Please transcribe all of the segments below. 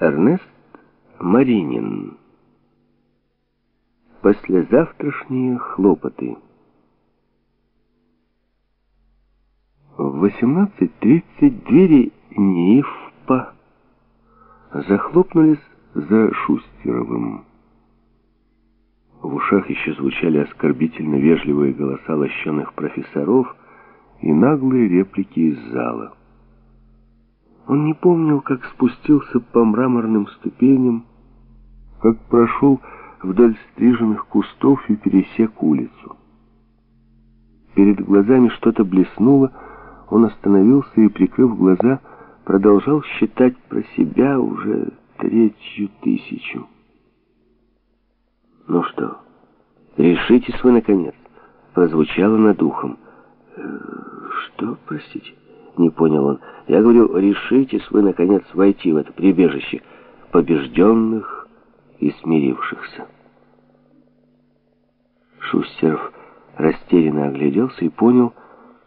Эрнест Маринин. Послезавтрашние хлопоты. В 18.30 двери НИИФПа захлопнулись за Шустеровым. В ушах еще звучали оскорбительно вежливые голоса лощеных профессоров и наглые реплики из зала. Он не помнил, как спустился по мраморным ступеням, как прошел вдоль стриженных кустов и пересек улицу. Перед глазами что-то блеснуло, он остановился и, прикрыв глаза, продолжал считать про себя уже третью тысячу. «Ну что, решитесь вы, наконец?» прозвучало над ухом. «Э, «Что, простите?» Не понял он. Я говорю, решитесь вы, наконец, войти в это прибежище побежденных и смирившихся. Шустеров растерянно огляделся и понял,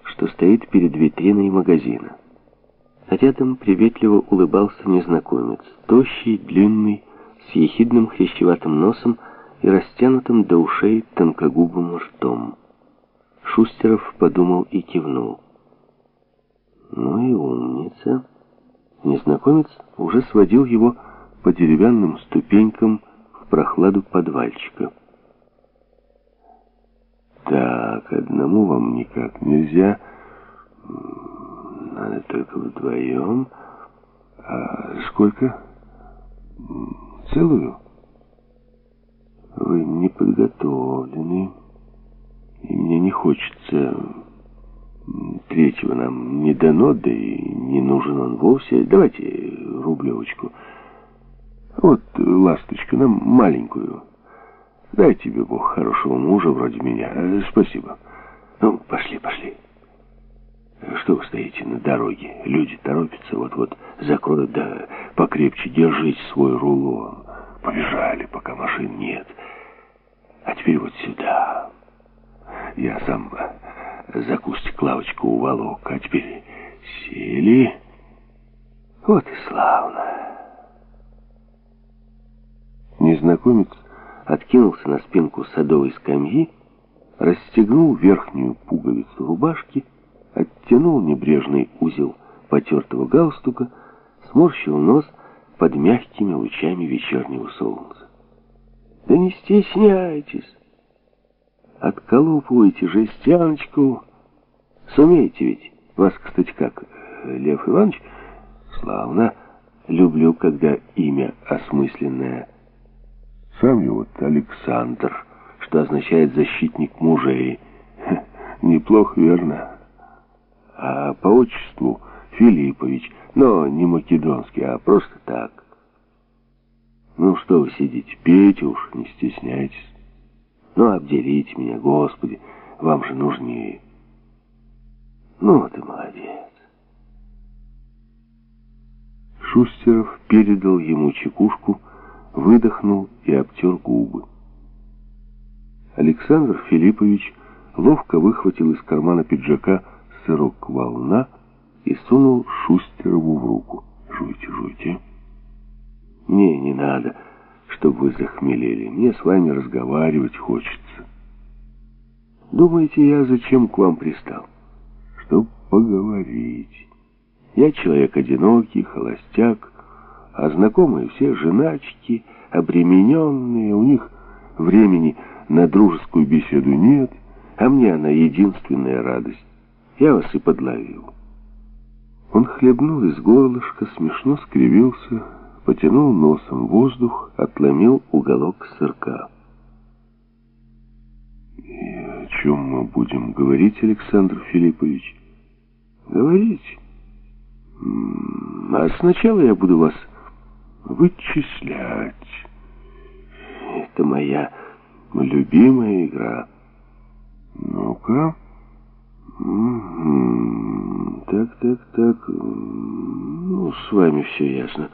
что стоит перед витриной магазина. Рядом приветливо улыбался незнакомец, тощий, длинный, с ехидным хрящеватым носом и растянутым до ушей тонкогубым ртом. Шустеров подумал и кивнул. Ну и умница. Незнакомец уже сводил его по деревянным ступенькам в прохладу подвальчика. Так, одному вам никак нельзя. Надо только вдвоем. А сколько? Целую? Вы не подготовлены. И мне не хочется Третьего нам не дано, да и не нужен он вовсе. Давайте рублевочку. Вот, ласточка, нам маленькую. Дай тебе Бог хорошего мужа вроде меня. Э, спасибо. Ну, пошли, пошли. Что вы стоите на дороге? Люди торопятся, вот-вот закроют, да покрепче держите свой рулон. Побежали, пока машин нет. А теперь вот сюда. Я сам за кустик лавочку уволок, а теперь сели. Вот и славно. Незнакомец откинулся на спинку садовой скамьи, расстегнул верхнюю пуговицу рубашки, оттянул небрежный узел потертого галстука, сморщил нос под мягкими лучами вечернего солнца. «Да не стесняйтесь!» Отколупывайте жестяночку. Сумеете ведь? Вас, кстати, как, Лев Иванович? Славно. Люблю, когда имя осмысленное. Сам я вот Александр, что означает «защитник мужей». неплохо, верно? А по отчеству Филиппович, но не македонский, а просто так. Ну что вы сидите, пейте уж, не стесняйтесь. Ну, обдерите меня, Господи, вам же нужнее. Ну, ты молодец. Шустеров передал ему чекушку, выдохнул и обтер губы. Александр Филиппович ловко выхватил из кармана пиджака сырок волна и сунул Шустерову в руку. «Жуйте, жуйте». «Не, не надо» чтобы вы захмелели. Мне с вами разговаривать хочется. Думаете, я зачем к вам пристал? Чтоб поговорить. Я человек одинокий, холостяк, а знакомые все женачки, обремененные, у них времени на дружескую беседу нет, а мне она единственная радость. Я вас и подловил. Он хлебнул из горлышка, смешно скривился, потянул носом воздух, отломил уголок сырка. «И о чем мы будем говорить, Александр Филиппович?» «Говорить? А сначала я буду вас вычислять. Это моя любимая игра. Ну-ка...» Так, так, так. Ну, с вами все ясно.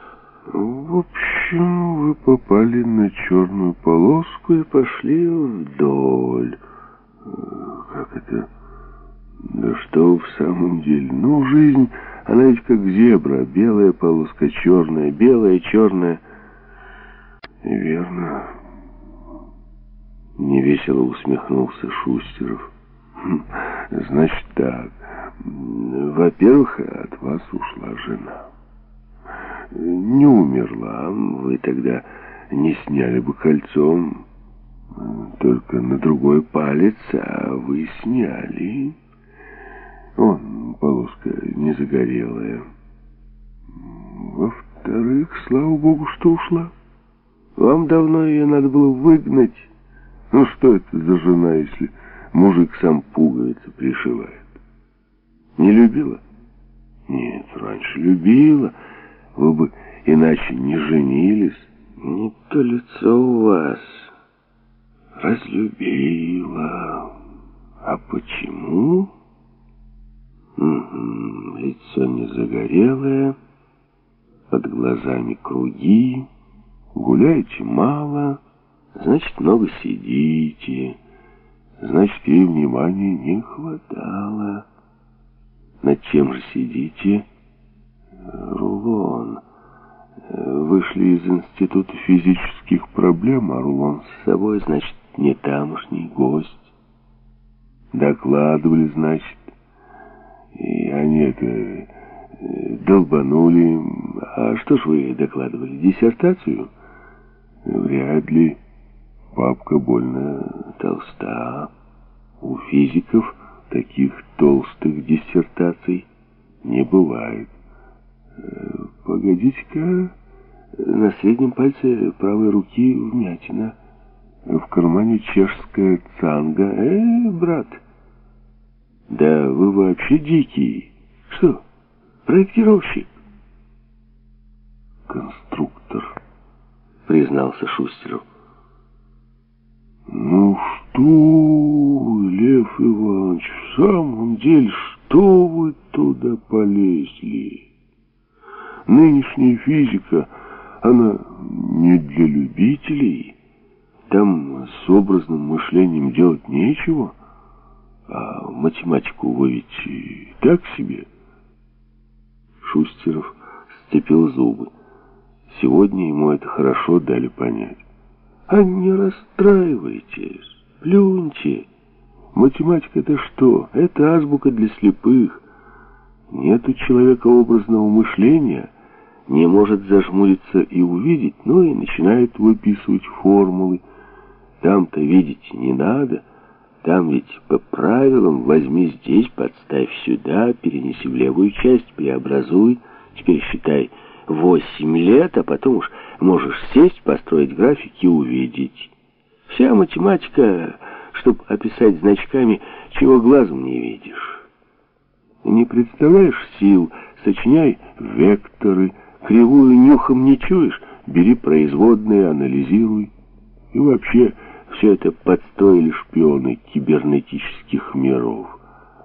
В общем, вы попали на черную полоску и пошли вдоль. Как это? Да что в самом деле? Ну, жизнь, Она ведь как зебра, белая полоска, черная, белая, черная. Верно. Невесело усмехнулся Шустеров. Хм, значит так. Во-первых, от вас ушла жена. Не умерла. Вы тогда не сняли бы кольцом только на другой палец, а вы сняли. Он, полоска не загорелая. Во-вторых, слава богу, что ушла. Вам давно ее надо было выгнать. Ну что это за жена, если мужик сам пуговицы пришивает? Не любила? Нет, раньше любила. Вы бы иначе не женились. Не то лицо у вас. Разлюбила. А почему? Угу, лицо не загорелое, под глазами круги, гуляете мало, значит, много сидите, значит, ей внимания не хватало. Над чем же сидите? Рулон. Вышли из Института физических проблем, а с собой, значит, не тамошний гость. Докладывали, значит, и они это э, долбанули. А что ж вы докладывали? Диссертацию? Вряд ли. Папка больно толста. У физиков таких толстых диссертаций не бывает. Э, погодите-ка, на среднем пальце правой руки вмятина. В кармане чешская цанга. Э, брат... Да вы вообще дикий. Что, проектировщик? Конструктор, признался Шустеров. Ну что Лев Иванович, в самом деле, что вы туда полезли? Нынешняя физика, она не для любителей. Там с образным мышлением делать нечего. А математику вы ведь так себе? Шустеров сцепил зубы. Сегодня ему это хорошо дали понять. А не расстраивайтесь, плюньте. Математика это что? Это азбука для слепых. Нет у человека образного мышления, не может зажмуриться и увидеть, ну и начинает выписывать формулы. Там-то видеть не надо. Там ведь по правилам возьми здесь, подставь сюда, перенеси в левую часть, преобразуй. Теперь считай восемь лет, а потом уж можешь сесть, построить график и увидеть. Вся математика, чтобы описать значками, чего глазом не видишь. Не представляешь сил, сочиняй векторы, кривую нюхом не чуешь, бери производные, анализируй. И вообще... Все это подстроили шпионы кибернетических миров.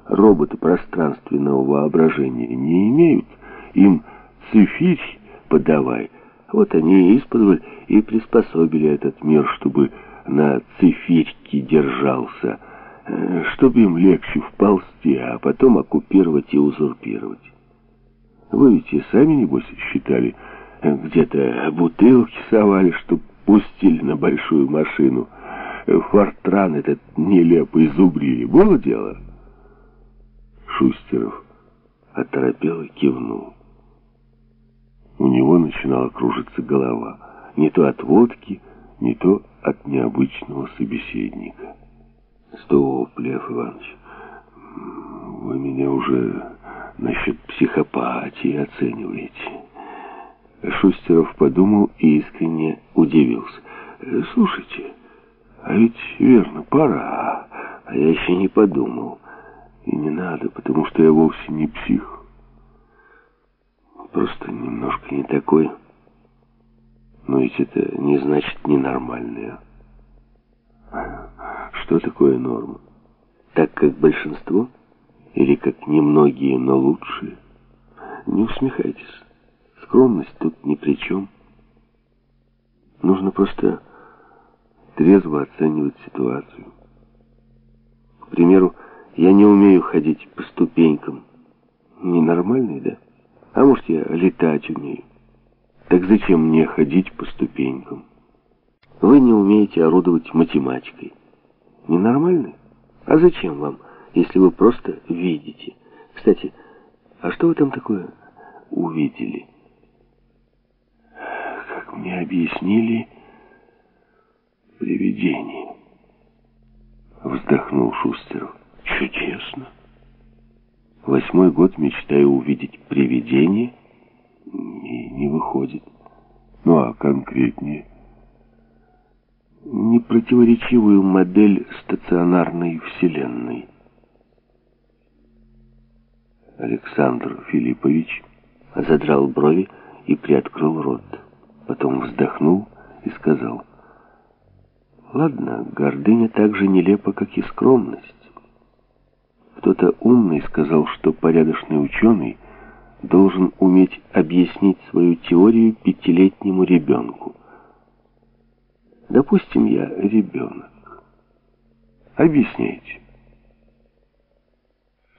Роботы пространственного воображения не имеют, им цифирь подавай. Вот они исподволь и приспособили этот мир, чтобы на цифирьке держался, э, чтобы им легче вползти, а потом оккупировать и узурпировать. Вы ведь и сами, небось, считали, э, где-то бутылки совали, чтобы пустили на большую машину — Фортран этот нелепый зубрили. Было дело? Шустеров оторопел и кивнул. У него начинала кружиться голова. Не то от водки, не то от необычного собеседника. Стоп, Лев Иванович, вы меня уже насчет психопатии оцениваете. Шустеров подумал и искренне удивился. Слушайте, а ведь верно, пора. А я еще не подумал. И не надо, потому что я вовсе не псих. Просто немножко не такой. Но ведь это не значит ненормальное. Что такое норма? Так как большинство? Или как немногие, но лучшие? Не усмехайтесь. Скромность тут ни при чем. Нужно просто трезво оценивать ситуацию. К примеру, я не умею ходить по ступенькам. Ненормальный, да? А может, я летать умею. Так зачем мне ходить по ступенькам? Вы не умеете орудовать математикой. Ненормальный? А зачем вам, если вы просто видите? Кстати, а что вы там такое увидели? Как мне объяснили, привидение. Вздохнул Шустеров. Чудесно. Восьмой год мечтаю увидеть привидение, и не выходит. Ну а конкретнее? Непротиворечивую модель стационарной вселенной. Александр Филиппович задрал брови и приоткрыл рот. Потом вздохнул и сказал, «Ладно, гордыня так же нелепа, как и скромность. Кто-то умный сказал, что порядочный ученый должен уметь объяснить свою теорию пятилетнему ребенку. Допустим, я ребенок. Объясняйте.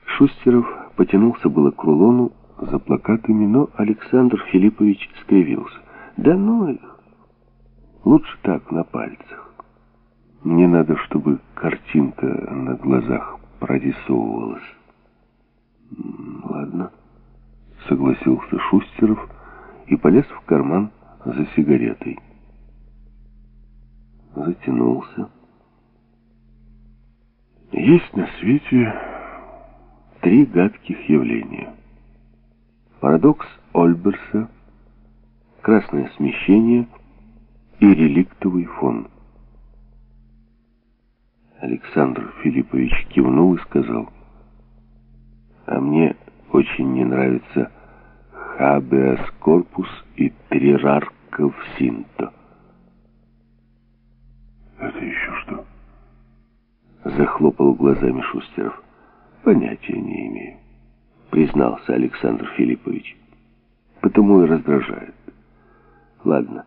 Шустеров потянулся было к рулону за плакатами, но Александр Филиппович скривился. Да ну их. Лучше так, на пальцах. Мне надо, чтобы картинка на глазах прорисовывалась. Ладно, согласился Шустеров и полез в карман за сигаретой. Затянулся. Есть на свете три гадких явления. Парадокс Ольберса, красное смещение и реликтовый фон. Александр Филиппович кивнул и сказал, «А мне очень не нравится хабеас корпус и трирарков синто». «Это еще что?» Захлопал глазами Шустеров. «Понятия не имею», признался Александр Филиппович. «Потому и раздражает. Ладно,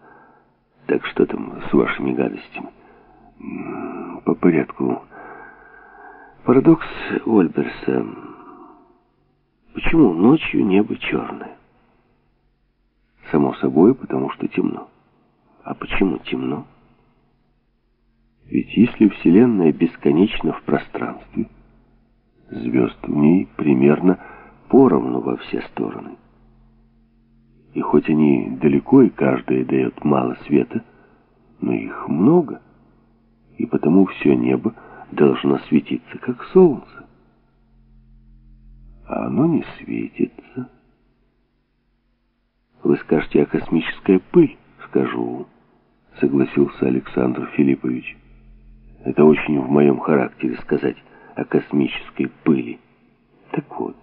так что там с вашими гадостями?» по порядку. Парадокс Ольберса. Почему ночью небо черное? Само собой, потому что темно. А почему темно? Ведь если Вселенная бесконечна в пространстве, звезд в ней примерно поровну во все стороны. И хоть они далеко и каждая дает мало света, но их много — и потому все небо должно светиться, как солнце. А оно не светится. Вы скажете, а космическая пыль? Скажу, согласился Александр Филиппович. Это очень в моем характере сказать о космической пыли. Так вот,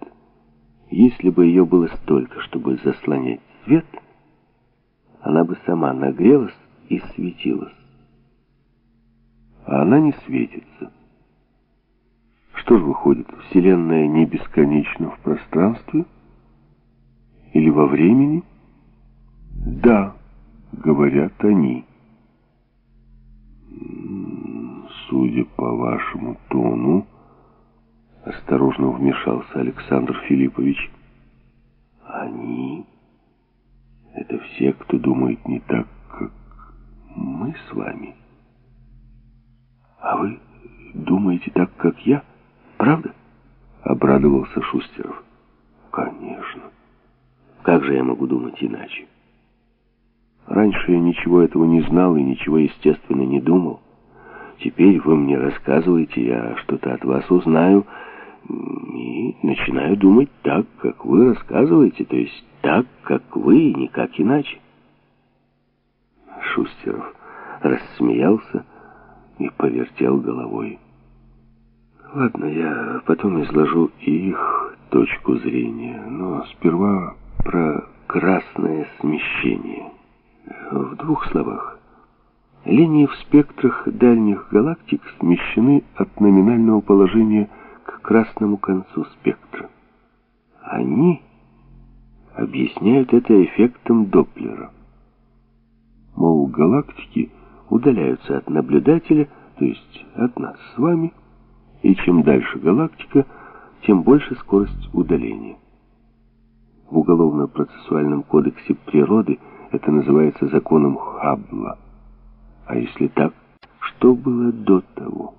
если бы ее было столько, чтобы заслонять свет, она бы сама нагрелась и светилась а она не светится. Что же выходит, Вселенная не бесконечна в пространстве или во времени? Да, говорят они. Судя по вашему тону, осторожно вмешался Александр Филиппович, они — это все, кто думает не так, как мы с вами. «А вы думаете так, как я? Правда?» Обрадовался Шустеров. «Конечно. Как же я могу думать иначе? Раньше я ничего этого не знал и ничего, естественно, не думал. Теперь вы мне рассказываете, я что-то от вас узнаю и начинаю думать так, как вы рассказываете, то есть так, как вы и никак иначе». Шустеров рассмеялся, и повертел головой. Ладно, я потом изложу их точку зрения, но сперва про красное смещение. В двух словах. Линии в спектрах дальних галактик смещены от номинального положения к красному концу спектра. Они объясняют это эффектом Доплера. Мол, галактики удаляются от наблюдателя, то есть от нас с вами, и чем дальше галактика, тем больше скорость удаления. В Уголовно-процессуальном кодексе природы это называется законом Хаббла. А если так, что было до того?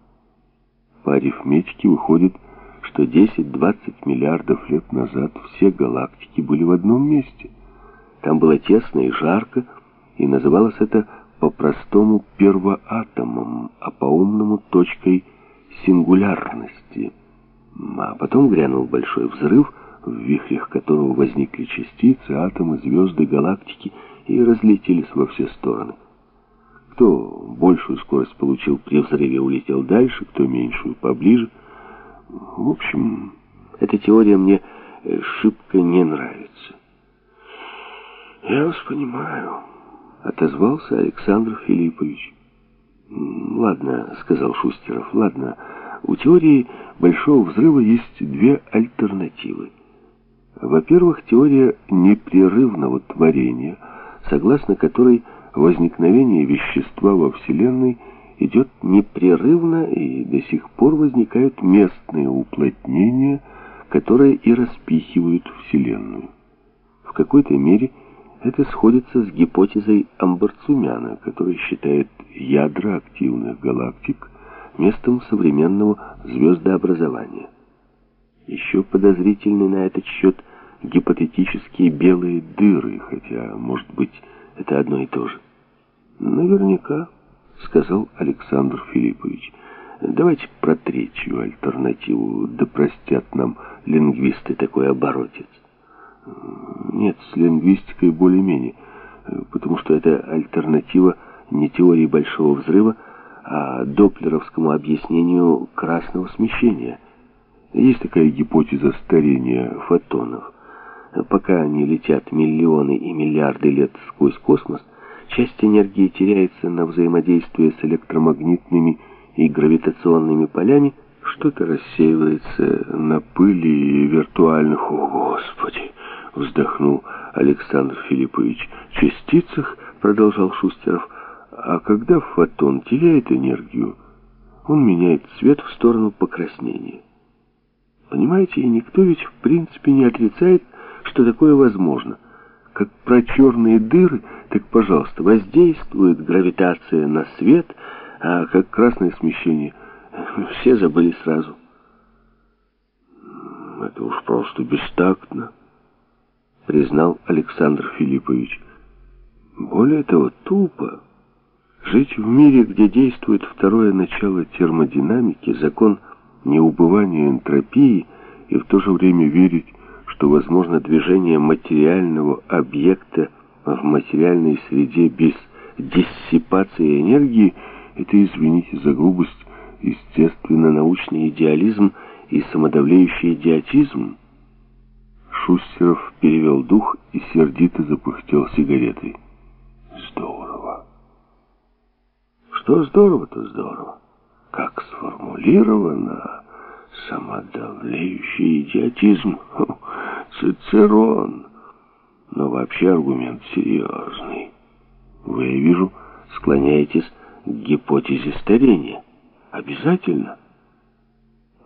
По арифметике выходит, что 10-20 миллиардов лет назад все галактики были в одном месте. Там было тесно и жарко, и называлось это по-простому первоатомом, а по-умному точкой сингулярности. А потом грянул большой взрыв, в вихрях которого возникли частицы, атомы, звезды, галактики и разлетелись во все стороны. Кто большую скорость получил при взрыве, улетел дальше, кто меньшую поближе. В общем, эта теория мне э, шибко не нравится. «Я вас понимаю», — отозвался Александр Филиппович. «Ладно», — сказал Шустеров, — «ладно. У теории Большого Взрыва есть две альтернативы. Во-первых, теория непрерывного творения, согласно которой возникновение вещества во Вселенной идет непрерывно, и до сих пор возникают местные уплотнения, которые и распихивают Вселенную. В какой-то мере это сходится с гипотезой Амбарцумяна, который считает ядра активных галактик местом современного звездообразования. Еще подозрительны на этот счет гипотетические белые дыры, хотя, может быть, это одно и то же. Наверняка, сказал Александр Филиппович. Давайте про третью альтернативу, да простят нам лингвисты такой оборотец. Нет, с лингвистикой более-менее, потому что это альтернатива не теории Большого Взрыва, а доплеровскому объяснению красного смещения. Есть такая гипотеза старения фотонов. Пока они летят миллионы и миллиарды лет сквозь космос, часть энергии теряется на взаимодействие с электромагнитными и гравитационными полями, что-то рассеивается на пыли виртуальных... О, Господи! Вздохнул Александр Филиппович. Частицах, продолжал Шустеров, а когда фотон теряет энергию, он меняет цвет в сторону покраснения. Понимаете, и никто ведь в принципе не отрицает, что такое возможно. Как про черные дыры, так, пожалуйста, воздействует гравитация на свет, а как красное смещение все забыли сразу. Это уж просто бестактно, признал Александр Филиппович. Более того, тупо. Жить в мире, где действует второе начало термодинамики, закон неубывания энтропии, и в то же время верить, что возможно движение материального объекта в материальной среде без диссипации энергии, это, извините за грубость, естественно-научный идеализм и самодавляющий идиотизм. Шустеров перевел дух и сердито запыхтел сигаретой. Здорово. Что здорово, то здорово. Как сформулировано самодавляющий идиотизм. Цицерон. Но вообще аргумент серьезный. Вы, я вижу, склоняетесь к гипотезе старения. Обязательно.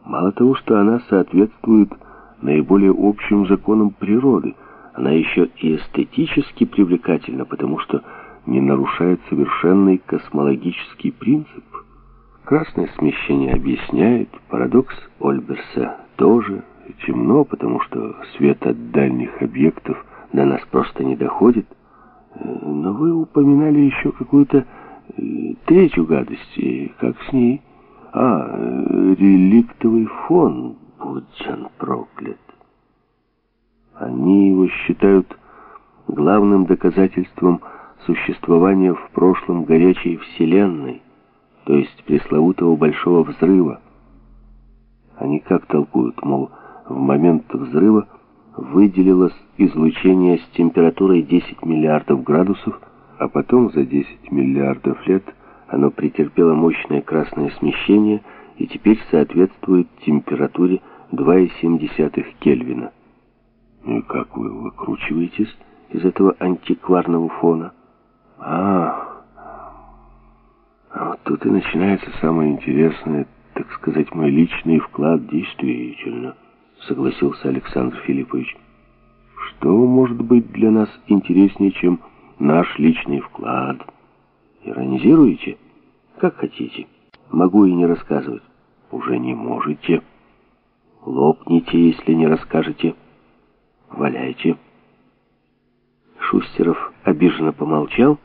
Мало того, что она соответствует наиболее общим законам природы, она еще и эстетически привлекательна, потому что не нарушает совершенный космологический принцип. Красное смещение объясняет, парадокс Ольберса тоже темно, потому что свет от дальних объектов до нас просто не доходит. Но вы упоминали еще какую-то э, третью гадость, как с ней? А, реликтовый фон, будь он проклят. Они его считают главным доказательством существования в прошлом горячей Вселенной, то есть пресловутого Большого Взрыва. Они как толкуют, мол, в момент взрыва выделилось излучение с температурой 10 миллиардов градусов, а потом за 10 миллиардов лет оно претерпело мощное красное смещение и теперь соответствует температуре 2,7 Кельвина. Ну и как вы выкручиваетесь из этого антикварного фона? А, а вот тут и начинается самое интересное, так сказать, мой личный вклад действительно, согласился Александр Филиппович. Что может быть для нас интереснее, чем наш личный вклад? Иронизируете? Как хотите. Могу и не рассказывать. Уже не можете. Лопните, если не расскажете. Валяйте. Шустеров обиженно помолчал,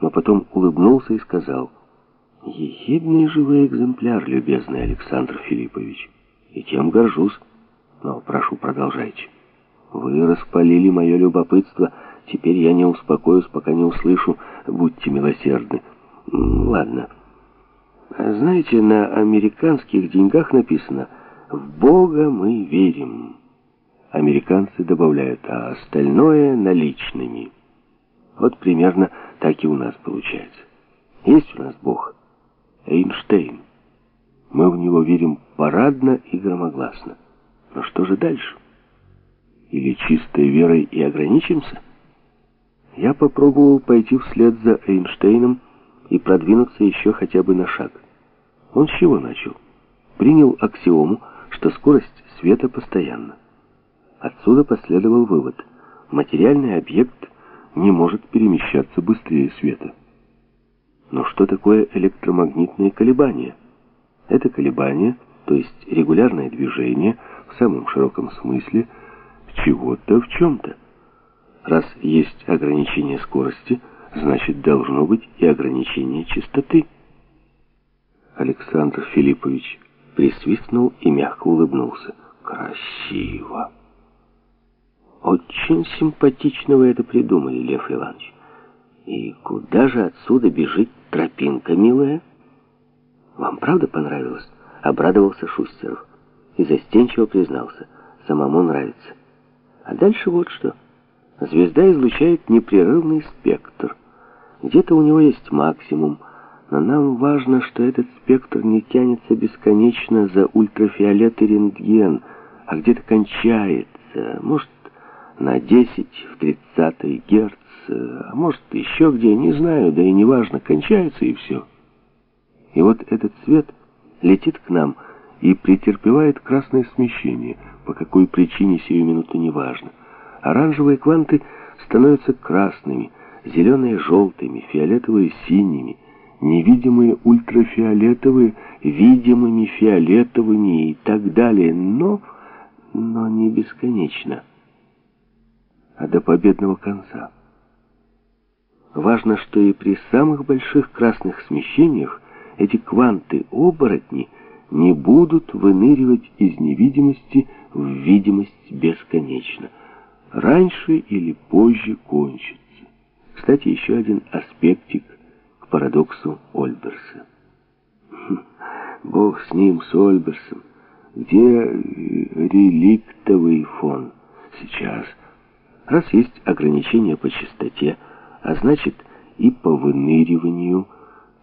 но потом улыбнулся и сказал, «Ехидный живой экземпляр, любезный Александр Филиппович, и тем горжусь, но прошу, продолжайте. Вы распалили мое любопытство, теперь я не успокоюсь, пока не услышу, будьте милосердны. Ладно». Знаете, на американских деньгах написано «В Бога мы верим». Американцы добавляют, а остальное наличными. Вот примерно так и у нас получается. Есть у нас Бог. Эйнштейн. Мы в него верим парадно и громогласно. Но что же дальше? Или чистой верой и ограничимся? Я попробовал пойти вслед за Эйнштейном, и продвинуться еще хотя бы на шаг. Он с чего начал? Принял аксиому, что скорость света постоянна. Отсюда последовал вывод. Материальный объект не может перемещаться быстрее света. Но что такое электромагнитные колебания? Это колебания, то есть регулярное движение, в самом широком смысле, чего-то в чем-то. Раз есть ограничение скорости – значит, должно быть и ограничение частоты. Александр Филиппович присвистнул и мягко улыбнулся. Красиво. Очень симпатично вы это придумали, Лев Иванович. И куда же отсюда бежит тропинка, милая? Вам правда понравилось? Обрадовался Шустеров и застенчиво признался. Самому нравится. А дальше вот что. Звезда излучает непрерывный спектр. Где-то у него есть максимум, но нам важно, что этот спектр не тянется бесконечно за ультрафиолет и рентген, а где-то кончается, может, на 10 в 30 герц, а может, еще где, не знаю, да и неважно, кончается и все. И вот этот свет летит к нам и претерпевает красное смещение, по какой причине сию минуту неважно. Оранжевые кванты становятся красными, зеленые желтыми, фиолетовые синими, невидимые ультрафиолетовые видимыми фиолетовыми и так далее, но, но не бесконечно, а до победного конца. Важно, что и при самых больших красных смещениях эти кванты-оборотни не будут выныривать из невидимости в видимость бесконечно. Раньше или позже кончат. Кстати, еще один аспектик к парадоксу Ольберса. Хм, бог с ним, с Ольберсом. Где реликтовый фон? Сейчас. Раз есть ограничения по частоте, а значит и по выныриванию,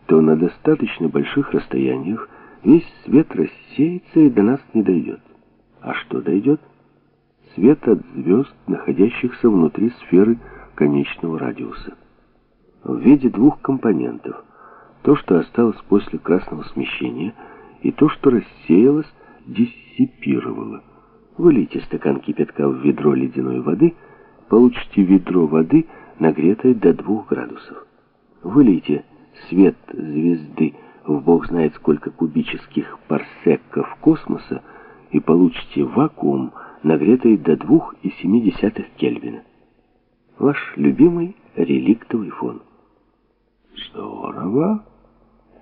то на достаточно больших расстояниях весь свет рассеется и до нас не дойдет. А что дойдет? Свет от звезд, находящихся внутри сферы конечного радиуса. В виде двух компонентов. То, что осталось после красного смещения, и то, что рассеялось, диссипировало. Вылейте стакан кипятка в ведро ледяной воды, получите ведро воды, нагретое до 2 градусов. Вылейте свет звезды в бог знает сколько кубических парсеков космоса и получите вакуум, нагретый до 2,7 Кельвина ваш любимый реликтовый фон. Здорово,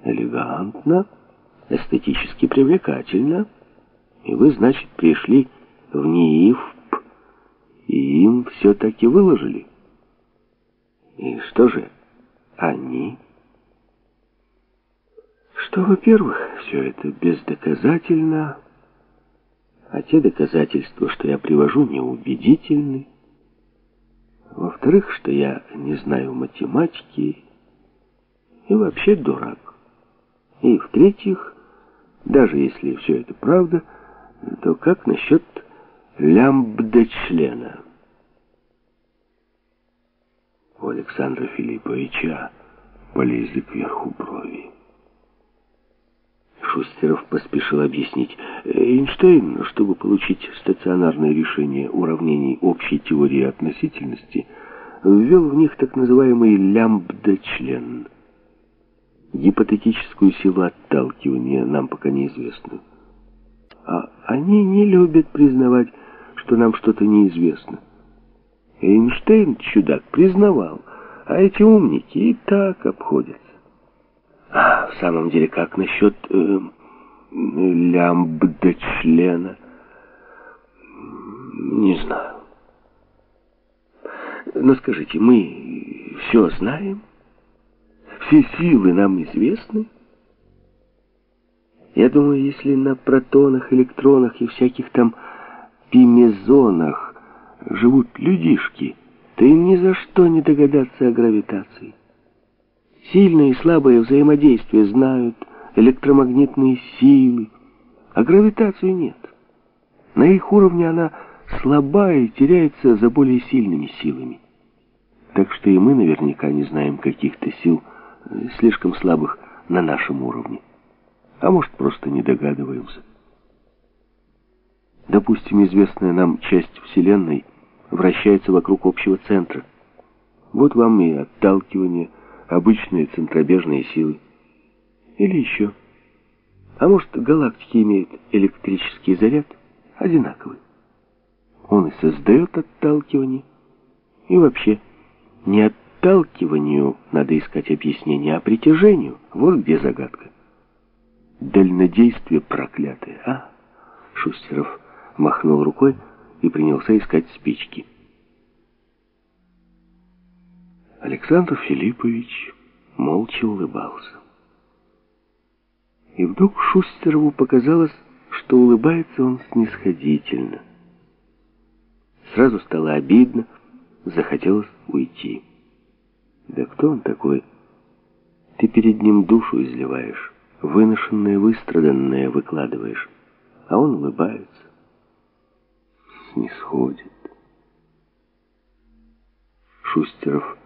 элегантно, эстетически привлекательно. И вы, значит, пришли в НИИФП, и им все-таки выложили. И что же они? Что, во-первых, все это бездоказательно, а те доказательства, что я привожу, неубедительны. Во-вторых, что я не знаю математики и вообще дурак. И в-третьих, даже если все это правда, то как насчет лямбда-члена? У Александра Филипповича полезли кверху брови. Шустеров поспешил объяснить. Эйнштейн, чтобы получить стационарное решение уравнений общей теории относительности, ввел в них так называемый лямбда-член. Гипотетическую силу отталкивания нам пока неизвестную. А они не любят признавать, что нам что-то неизвестно. Эйнштейн, чудак, признавал, а эти умники и так обходятся. А в самом деле, как насчет э, лямбда-члена? Не знаю. Но скажите, мы все знаем? Все силы нам известны? Я думаю, если на протонах, электронах и всяких там пимезонах живут людишки, то им ни за что не догадаться о гравитации. Сильное и слабое взаимодействие знают, электромагнитные силы, а гравитацию нет. На их уровне она слабая и теряется за более сильными силами. Так что и мы наверняка не знаем каких-то сил, э, слишком слабых на нашем уровне. А может, просто не догадываемся. Допустим, известная нам часть Вселенной вращается вокруг общего центра. Вот вам и отталкивание, обычные центробежные силы. Или еще. А может, галактики имеют электрический заряд одинаковый. Он и создает отталкивание. И вообще, не отталкиванию надо искать объяснение, а притяжению. Вот где загадка. Дальнодействие проклятое, а? Шустеров махнул рукой и принялся искать спички. Александр Филиппович молча улыбался. И вдруг Шустерову показалось, что улыбается он снисходительно. Сразу стало обидно, захотелось уйти. Да кто он такой? Ты перед ним душу изливаешь, выношенное, выстраданное выкладываешь, а он улыбается снисходит. Шустеров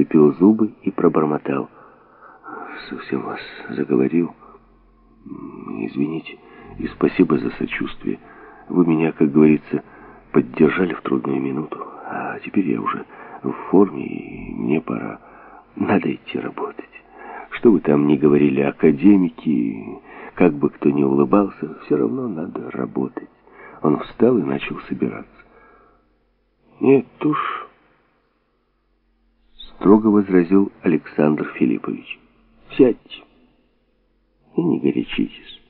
сцепил зубы и пробормотал. Совсем вас заговорил. Извините и спасибо за сочувствие. Вы меня, как говорится, поддержали в трудную минуту. А теперь я уже в форме, и мне пора. Надо идти работать. Что вы там не говорили, академики, как бы кто ни улыбался, все равно надо работать. Он встал и начал собираться. «Нет уж», — строго возразил Александр Филиппович. «Сядьте и не горячитесь.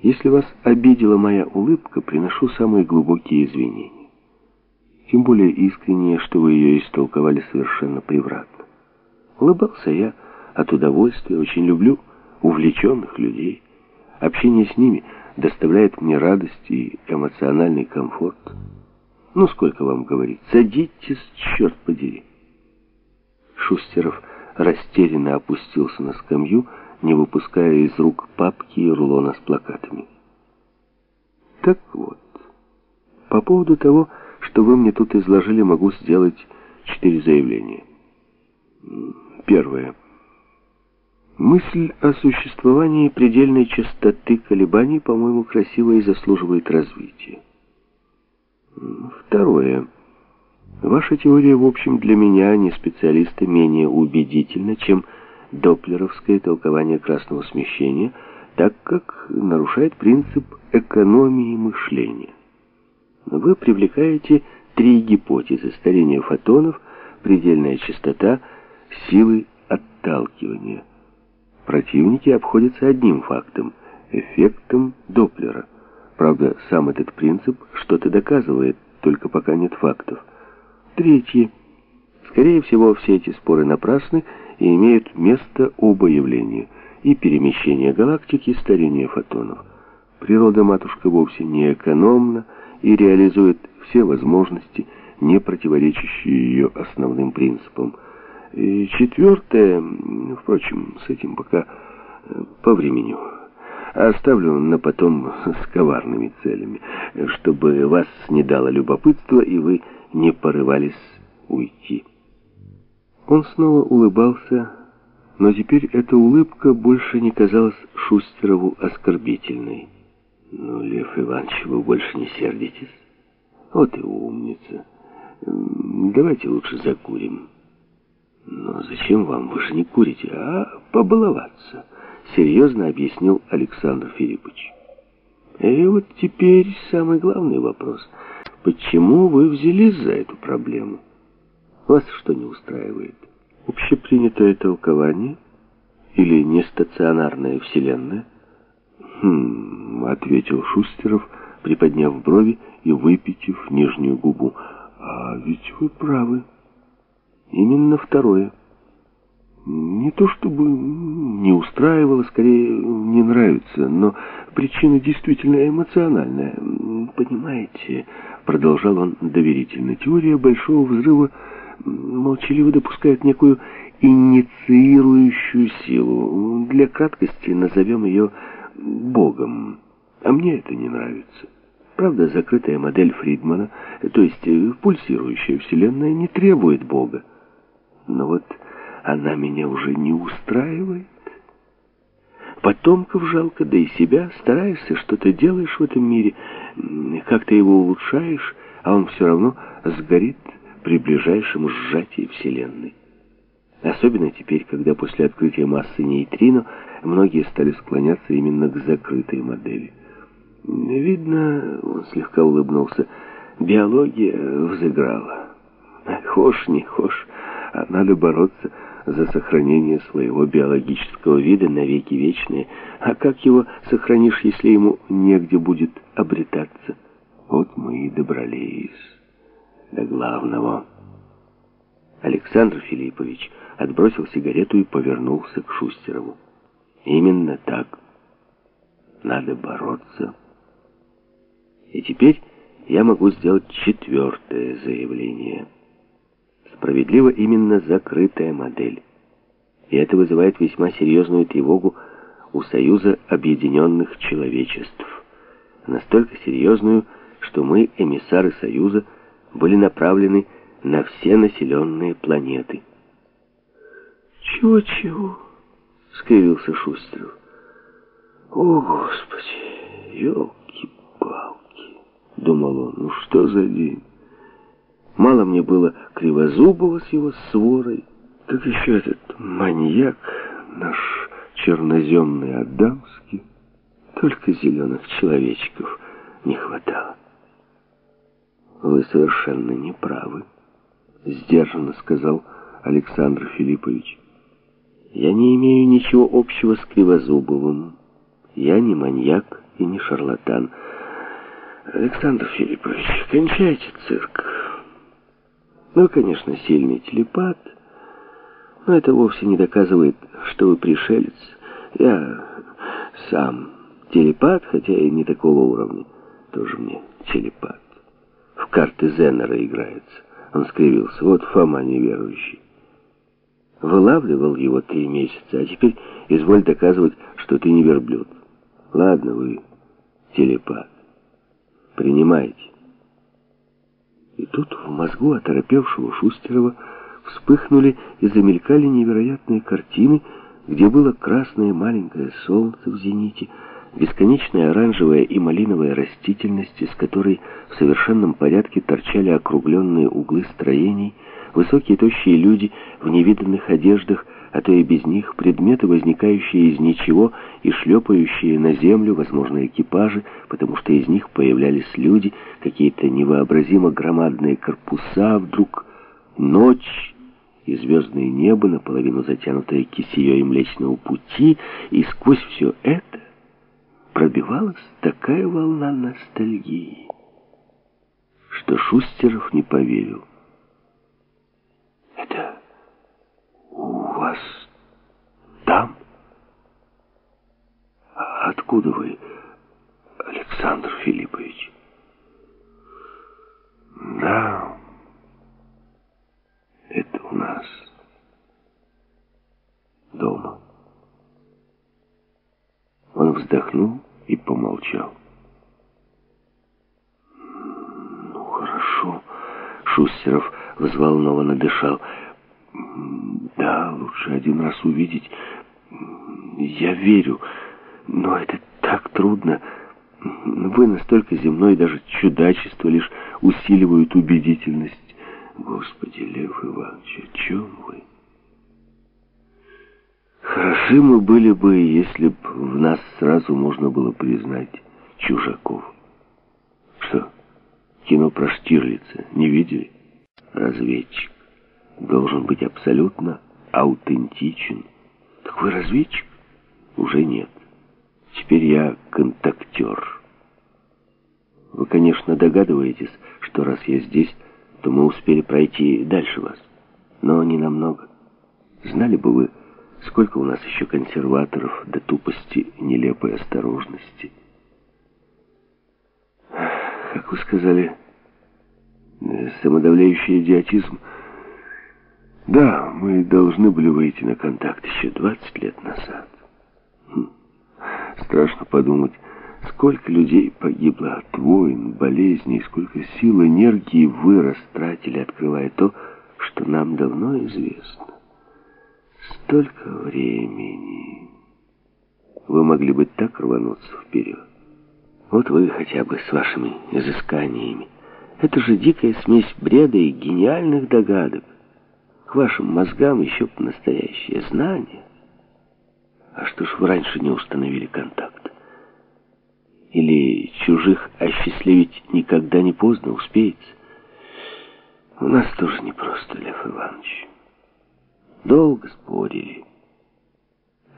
Если вас обидела моя улыбка, приношу самые глубокие извинения. Тем более искреннее, что вы ее истолковали совершенно превратно. Улыбался я от удовольствия, очень люблю увлеченных людей. Общение с ними — доставляет мне радость и эмоциональный комфорт. Ну, сколько вам говорить? Садитесь, черт подери. Шустеров растерянно опустился на скамью, не выпуская из рук папки и рулона с плакатами. Так вот, по поводу того, что вы мне тут изложили, могу сделать четыре заявления. Первое. Мысль о существовании предельной частоты колебаний, по-моему, красиво и заслуживает развития. Второе. Ваша теория, в общем, для меня, не специалиста, менее убедительна, чем доплеровское толкование красного смещения, так как нарушает принцип экономии мышления. Вы привлекаете три гипотезы. Старение фотонов, предельная частота, силы отталкивания – Противники обходятся одним фактом – эффектом Доплера. Правда, сам этот принцип что-то доказывает, только пока нет фактов. Третье. Скорее всего, все эти споры напрасны и имеют место оба явления – и перемещение галактики, и старение фотонов. Природа-матушка вовсе не экономна и реализует все возможности, не противоречащие ее основным принципам – и четвертое, впрочем, с этим пока э, по времени. Оставлю на потом с коварными целями, чтобы вас не дало любопытства, и вы не порывались уйти. Он снова улыбался, Но теперь эта улыбка больше не казалась Шустерову оскорбительной. «Ну, Лев Иванович, вы больше не сердитесь? Вот и умница. Давайте лучше закурим». «Но зачем вам? Вы же не курите, а побаловаться», — серьезно объяснил Александр Филиппович. И вот теперь самый главный вопрос. Почему вы взялись за эту проблему? Вас что не устраивает? Общепринятое толкование? Или нестационарная вселенная? Хм, ответил Шустеров, приподняв брови и выпитив нижнюю губу. А ведь вы правы. Именно второе. Не то чтобы не устраивало, скорее не нравится, но причина действительно эмоциональная. Понимаете, продолжал он доверительно, теория Большого Взрыва молчаливо допускает некую инициирующую силу. Для краткости назовем ее Богом. А мне это не нравится. Правда, закрытая модель Фридмана, то есть пульсирующая Вселенная, не требует Бога. Но вот она меня уже не устраивает. Потомков жалко, да и себя. Стараешься, что-то делаешь в этом мире, как-то его улучшаешь, а он все равно сгорит при ближайшем сжатии Вселенной. Особенно теперь, когда после открытия массы нейтрино многие стали склоняться именно к закрытой модели. Видно, он слегка улыбнулся, биология взыграла. Хошь не хошь, а надо бороться за сохранение своего биологического вида навеки вечные. А как его сохранишь, если ему негде будет обретаться? Вот мы и добрались до главного. Александр Филиппович отбросил сигарету и повернулся к Шустерову. Именно так. Надо бороться. И теперь я могу сделать четвертое заявление – справедлива именно закрытая модель. И это вызывает весьма серьезную тревогу у Союза Объединенных Человечеств. Настолько серьезную, что мы, эмиссары Союза, были направлены на все населенные планеты. «Чего-чего?» — скривился Шустров. «О, Господи, елки-палки!» — думал он. «Ну что за день?» Мало мне было Кривозубова с его сворой, так еще этот маньяк, наш черноземный Адамский. Только зеленых человечков не хватало. Вы совершенно не правы, сдержанно сказал Александр Филиппович. Я не имею ничего общего с Кривозубовым. Я не маньяк и не шарлатан. Александр Филиппович, кончайте цирк. Ну, конечно, сильный телепат, но это вовсе не доказывает, что вы пришелец. Я сам телепат, хотя и не такого уровня. Тоже мне телепат. В карты Зеннера играется. Он скривился. Вот Фома неверующий. Вылавливал его три месяца, а теперь изволь доказывать, что ты не верблюд. Ладно, вы телепат. Принимайте. И тут в мозгу оторопевшего Шустерова вспыхнули и замелькали невероятные картины, где было красное маленькое солнце в зените, бесконечная оранжевая и малиновая растительность, из которой в совершенном порядке торчали округленные углы строений, высокие тощие люди в невиданных одеждах, а то и без них, предметы, возникающие из ничего и шлепающие на землю, возможно, экипажи, потому что из них появлялись люди, какие-то невообразимо громадные корпуса, вдруг ночь и звездное небо, наполовину затянутое кисеей Млечного Пути, и сквозь все это пробивалась такая волна ностальгии, что Шустеров не поверил. вас там? А откуда вы, Александр Филиппович? Да, это у нас дома. Он вздохнул и помолчал. Ну, хорошо. Шустеров взволнованно дышал. Да, лучше один раз увидеть. Я верю, но это так трудно. Вы настолько земной, даже чудачество лишь усиливают убедительность. Господи, Лев Иванович, о чем вы? Хороши мы были бы, если б в нас сразу можно было признать чужаков. Что, кино про Штирлица не видели? Разведчик должен быть абсолютно аутентичен. Так вы разведчик? Уже нет. Теперь я контактер. Вы, конечно, догадываетесь, что раз я здесь, то мы успели пройти дальше вас. Но не намного. Знали бы вы, сколько у нас еще консерваторов до тупости нелепой осторожности. Как вы сказали, самодавляющий идиотизм. Да, мы должны были выйти на контакт еще 20 лет назад. Хм. Страшно подумать, сколько людей погибло от войн, болезней, сколько сил, энергии вы растратили, открывая то, что нам давно известно. Столько времени. Вы могли бы так рвануться вперед. Вот вы хотя бы с вашими изысканиями. Это же дикая смесь бреда и гениальных догадок. К вашим мозгам еще настоящее знание. А что ж вы раньше не установили контакт? Или чужих осчастливить никогда не поздно успеется? У нас тоже непросто, Лев Иванович. Долго спорили.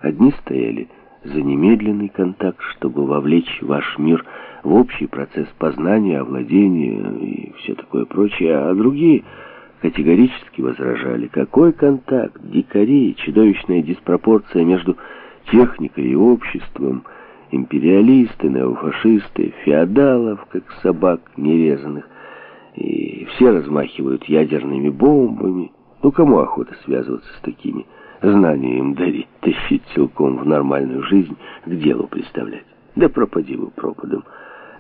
Одни стояли за немедленный контакт, чтобы вовлечь ваш мир в общий процесс познания, овладения и все такое прочее, а другие категорически возражали. Какой контакт? Дикари, чудовищная диспропорция между техникой и обществом, империалисты, неофашисты, феодалов, как собак нерезанных, и все размахивают ядерными бомбами. Ну, кому охота связываться с такими? Знания им дарить, тащить силком в нормальную жизнь, к делу представлять. Да пропади вы пропадом.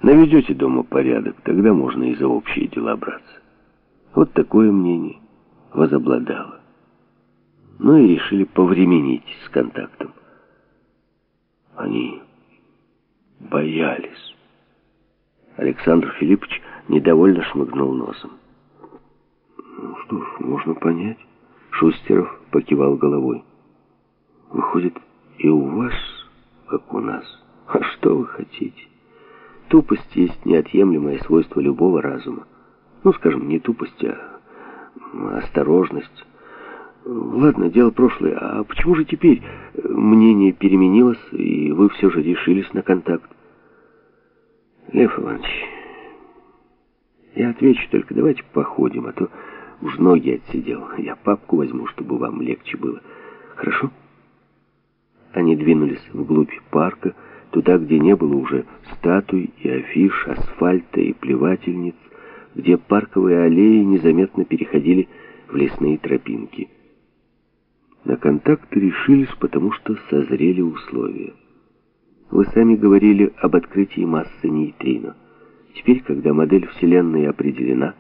Наведете дома порядок, тогда можно и за общие дела браться. Вот такое мнение возобладало. Ну и решили повременить с контактом. Они боялись. Александр Филиппович недовольно шмыгнул носом. Ну что ж, можно понять. Шустеров покивал головой. Выходит, и у вас, как у нас. А что вы хотите? Тупость есть неотъемлемое свойство любого разума. Ну, скажем, не тупость, а осторожность. Ладно, дело прошлое. А почему же теперь мнение переменилось, и вы все же решились на контакт? Лев Иванович, я отвечу только, давайте походим, а то уж ноги отсидел. Я папку возьму, чтобы вам легче было. Хорошо? Они двинулись вглубь парка, туда, где не было уже статуй и афиш, асфальта и плевательниц, где парковые аллеи незаметно переходили в лесные тропинки. На контакт решились, потому что созрели условия. Вы сами говорили об открытии массы нейтрино. Теперь, когда модель Вселенной определена,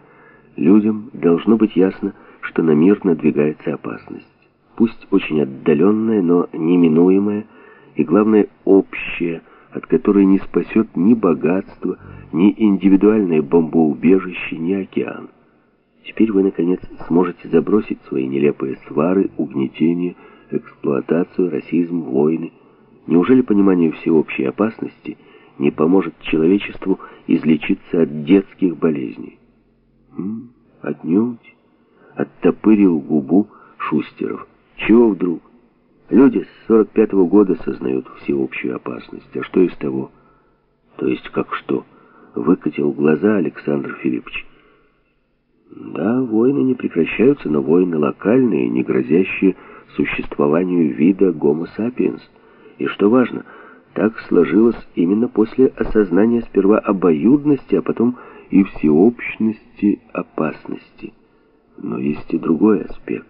людям должно быть ясно, что на мир надвигается опасность. Пусть очень отдаленная, но неминуемая и, главное, общая, от которой не спасет ни богатство, ни индивидуальное бомбоубежище, ни океан. Теперь вы, наконец, сможете забросить свои нелепые свары, угнетение, эксплуатацию, расизм, войны. Неужели понимание всеобщей опасности не поможет человечеству излечиться от детских болезней? М? Отнюдь. Оттопырил губу Шустеров. Чего вдруг? Люди с 45-го года сознают всеобщую опасность. А что из того? То есть как что? Выкатил глаза Александр Филиппович. Да, войны не прекращаются, но войны локальные, не грозящие существованию вида Homo sapiens. И что важно, так сложилось именно после осознания сперва обоюдности, а потом и всеобщности опасности. Но есть и другой аспект.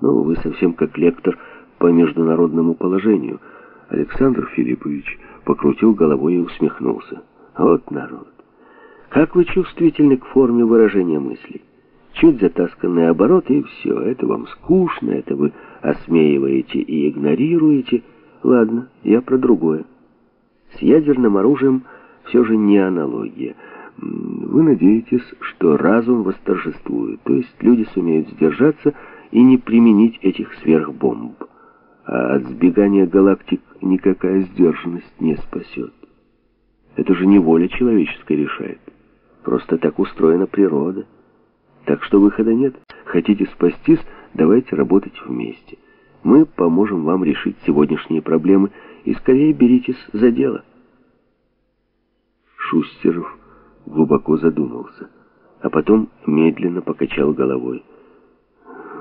Ну, вы совсем как лектор по международному положению. Александр Филиппович покрутил головой и усмехнулся. Вот народ. Как вы чувствительны к форме выражения мыслей. чуть затасканный оборот, и все. Это вам скучно, это вы осмеиваете и игнорируете. Ладно, я про другое. С ядерным оружием все же не аналогия. Вы надеетесь, что разум восторжествует, то есть люди сумеют сдержаться и не применить этих сверхбомб. А от сбегания галактик никакая сдержанность не спасет. Это же не воля человеческая решает. Просто так устроена природа. Так что выхода нет. Хотите спастись, давайте работать вместе. Мы поможем вам решить сегодняшние проблемы и скорее беритесь за дело. Шустеров глубоко задумался, а потом медленно покачал головой.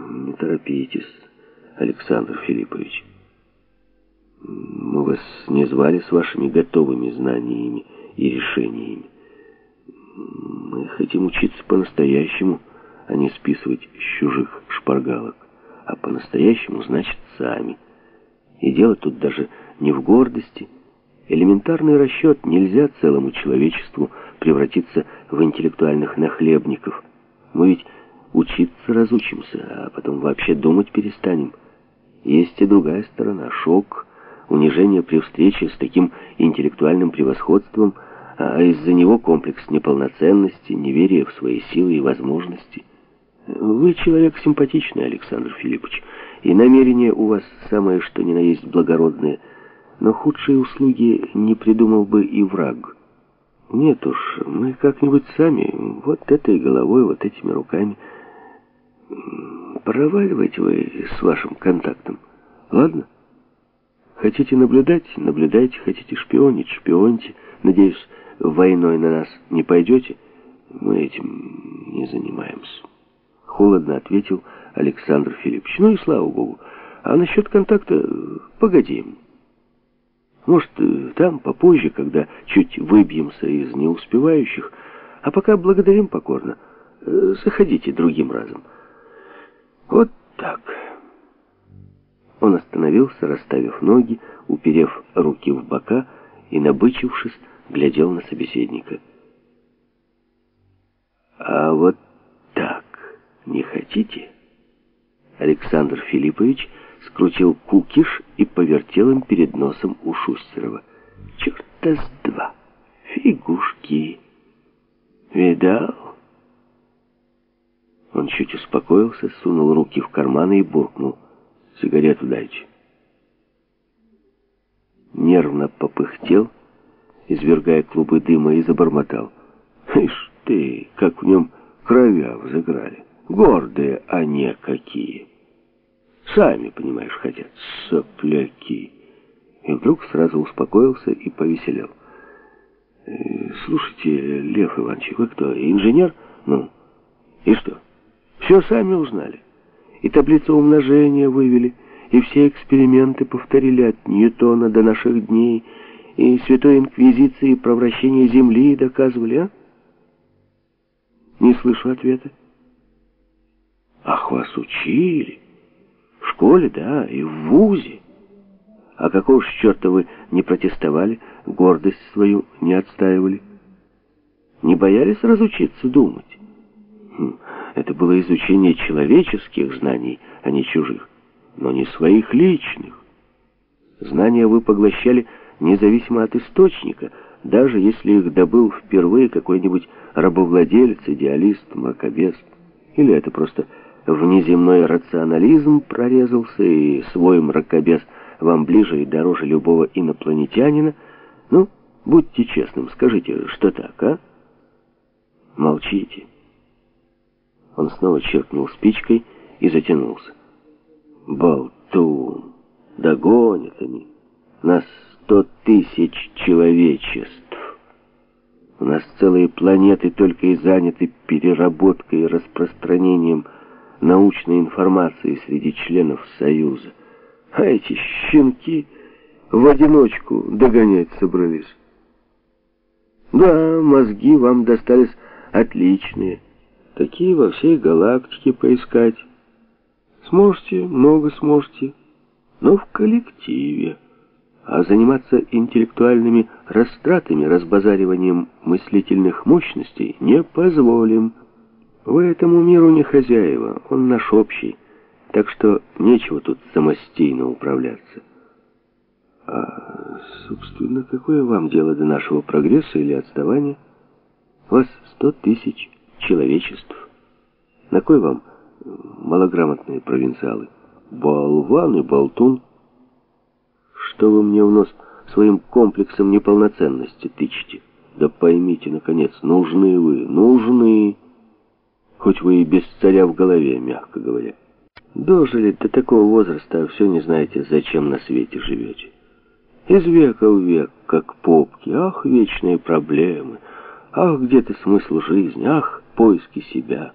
Не торопитесь, Александр Филиппович. Мы вас не звали с вашими готовыми знаниями и решениями. Мы хотим учиться по-настоящему, а не списывать с чужих шпаргалок. А по-настоящему значит сами. И дело тут даже не в гордости. Элементарный расчет нельзя целому человечеству превратиться в интеллектуальных нахлебников. Мы ведь учиться разучимся, а потом вообще думать перестанем. Есть и другая сторона. Шок, унижение при встрече с таким интеллектуальным превосходством – а из-за него комплекс неполноценности, неверия в свои силы и возможности. Вы человек симпатичный, Александр Филиппович, и намерения у вас самое что ни на есть благородные, но худшие услуги не придумал бы и враг. Нет уж, мы как-нибудь сами, вот этой головой, вот этими руками. Проваливайте вы с вашим контактом, ладно? Хотите наблюдать? Наблюдайте. Хотите шпионить? Шпионьте. Надеюсь, войной на нас не пойдете? Мы этим не занимаемся. Холодно ответил Александр Филиппович. Ну и слава богу. А насчет контакта погодим. Может, там попозже, когда чуть выбьемся из неуспевающих, а пока благодарим покорно. Заходите другим разом. Вот так. Он остановился, расставив ноги, уперев руки в бока и, набычившись, глядел на собеседника. «А вот так не хотите?» Александр Филиппович скрутил кукиш и повертел им перед носом у Шустерова. «Черта с два! Фигушки! Видал?» Он чуть успокоился, сунул руки в карманы и буркнул. «Сигарету дайте». Нервно попыхтел, извергая клубы дыма, и забормотал. «Ишь ты, как в нем кровя взыграли! Гордые они какие! Сами, понимаешь, хотят, сопляки!» И вдруг сразу успокоился и повеселел. «Э, «Слушайте, Лев Иванович, вы кто, инженер? Ну, и что? Все сами узнали. И таблицу умножения вывели, и все эксперименты повторили от Ньютона до наших дней, и Святой Инквизиции про вращение Земли доказывали, а? Не слышу ответа. Ах, вас учили. В школе, да, и в вузе. А какого ж черта вы не протестовали, гордость свою не отстаивали? Не боялись разучиться думать? Хм, это было изучение человеческих знаний, а не чужих, но не своих личных. Знания вы поглощали независимо от источника, даже если их добыл впервые какой-нибудь рабовладелец, идеалист, мракобес. Или это просто внеземной рационализм прорезался, и свой мракобес вам ближе и дороже любого инопланетянина? Ну, будьте честным, скажите, что так, а? Молчите. Он снова черкнул спичкой и затянулся. Болтун, догонят они. Нас сто тысяч человечеств. У нас целые планеты только и заняты переработкой и распространением научной информации среди членов Союза. А эти щенки в одиночку догонять собрались. Да, мозги вам достались отличные. Такие во всей галактике поискать. Сможете, много сможете, но в коллективе а заниматься интеллектуальными растратами, разбазариванием мыслительных мощностей не позволим. Вы этому миру не хозяева, он наш общий, так что нечего тут самостийно управляться. А, собственно, какое вам дело до нашего прогресса или отставания? Вас сто тысяч человечеств. На кой вам малограмотные провинциалы? Болван и болтун. Что вы мне в нос своим комплексом неполноценности тычете? Да поймите, наконец, нужны вы, нужны. Хоть вы и без царя в голове, мягко говоря. Дожили до такого возраста, а все не знаете, зачем на свете живете. Из века в век, как попки. Ах, вечные проблемы. Ах, где-то смысл жизни. Ах, поиски себя.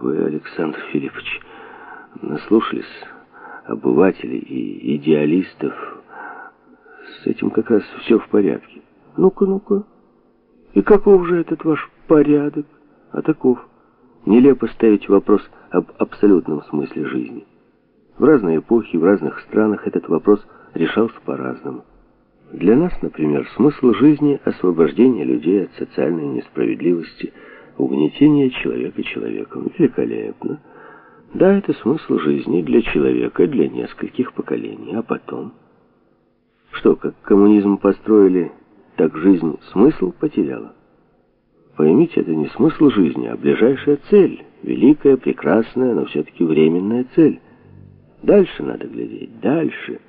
Вы, Александр Филиппович, наслушались обывателей и идеалистов. С этим как раз все в порядке. Ну-ка, ну-ка. И каков же этот ваш порядок? А таков. Нелепо ставить вопрос об абсолютном смысле жизни. В разные эпохи, в разных странах этот вопрос решался по-разному. Для нас, например, смысл жизни – освобождение людей от социальной несправедливости, угнетения человека человеком. Великолепно. Да, это смысл жизни для человека, для нескольких поколений. А потом? Что, как коммунизм построили, так жизнь смысл потеряла? Поймите, это не смысл жизни, а ближайшая цель. Великая, прекрасная, но все-таки временная цель – Дальше надо глядеть, дальше.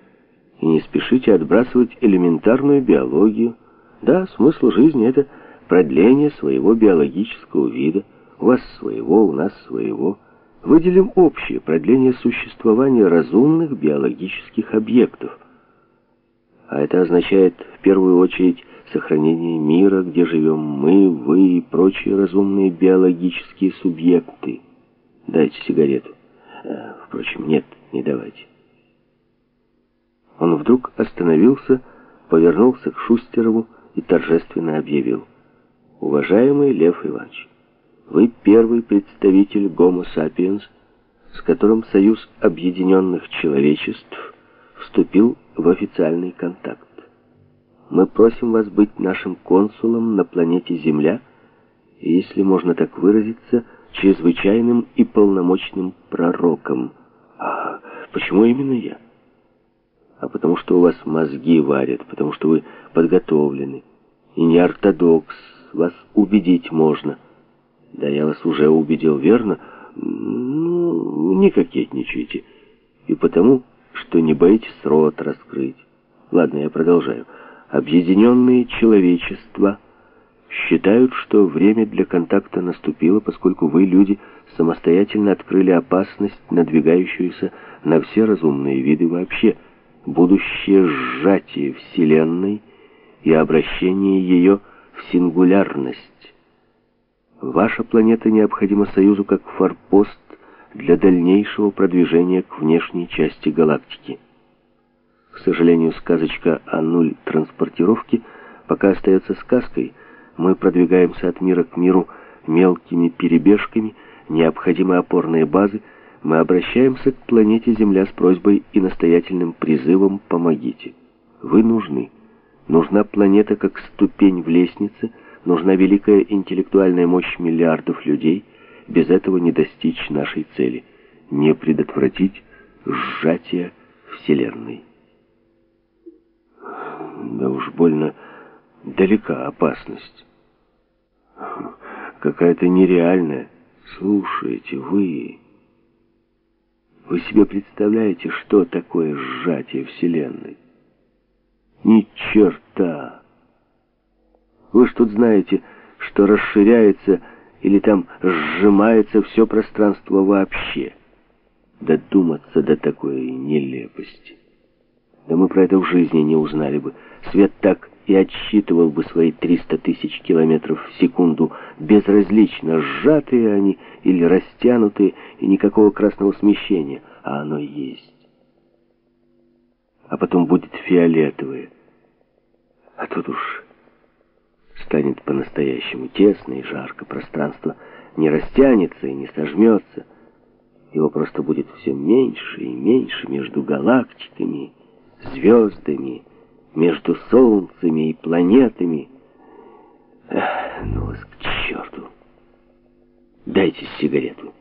И не спешите отбрасывать элементарную биологию. Да, смысл жизни — это продление своего биологического вида. У вас своего, у нас своего. Выделим общее продление существования разумных биологических объектов. А это означает в первую очередь сохранение мира, где живем мы, вы и прочие разумные биологические субъекты. Дайте сигарету. Э, впрочем, нет не давать. Он вдруг остановился, повернулся к Шустерову и торжественно объявил. «Уважаемый Лев Иванович, вы первый представитель Гомо Сапиенс, с которым Союз Объединенных Человечеств вступил в официальный контакт. Мы просим вас быть нашим консулом на планете Земля и, если можно так выразиться, чрезвычайным и полномочным пророком – а почему именно я? А потому что у вас мозги варят, потому что вы подготовлены. И не ортодокс, вас убедить можно. Да я вас уже убедил, верно? Ну, не кокетничайте. И потому, что не боитесь рот раскрыть. Ладно, я продолжаю. Объединенные человечества считают, что время для контакта наступило, поскольку вы, люди, самостоятельно открыли опасность, надвигающуюся на все разумные виды вообще, будущее сжатие Вселенной и обращение ее в сингулярность. Ваша планета необходима Союзу как форпост для дальнейшего продвижения к внешней части галактики. К сожалению, сказочка о нуль транспортировки пока остается сказкой. Мы продвигаемся от мира к миру мелкими перебежками, необходимы опорные базы, мы обращаемся к планете Земля с просьбой и настоятельным призывом «помогите». Вы нужны. Нужна планета как ступень в лестнице, нужна великая интеллектуальная мощь миллиардов людей. Без этого не достичь нашей цели. Не предотвратить сжатие Вселенной. Да уж больно далека опасность. Какая-то нереальная. Слушайте, вы... Вы себе представляете, что такое сжатие Вселенной? Ни черта! Вы ж тут знаете, что расширяется или там сжимается все пространство вообще. Додуматься до такой нелепости. Да мы про это в жизни не узнали бы. Свет так и отсчитывал бы свои 300 тысяч километров в секунду, безразлично, сжатые они или растянутые, и никакого красного смещения, а оно есть. А потом будет фиолетовое. А тут уж станет по-настоящему тесно и жарко, пространство не растянется и не сожмется, его просто будет все меньше и меньше между галактиками, звездами, между солнцами и планетами. Эх, ну вас к черту. Дайте сигарету.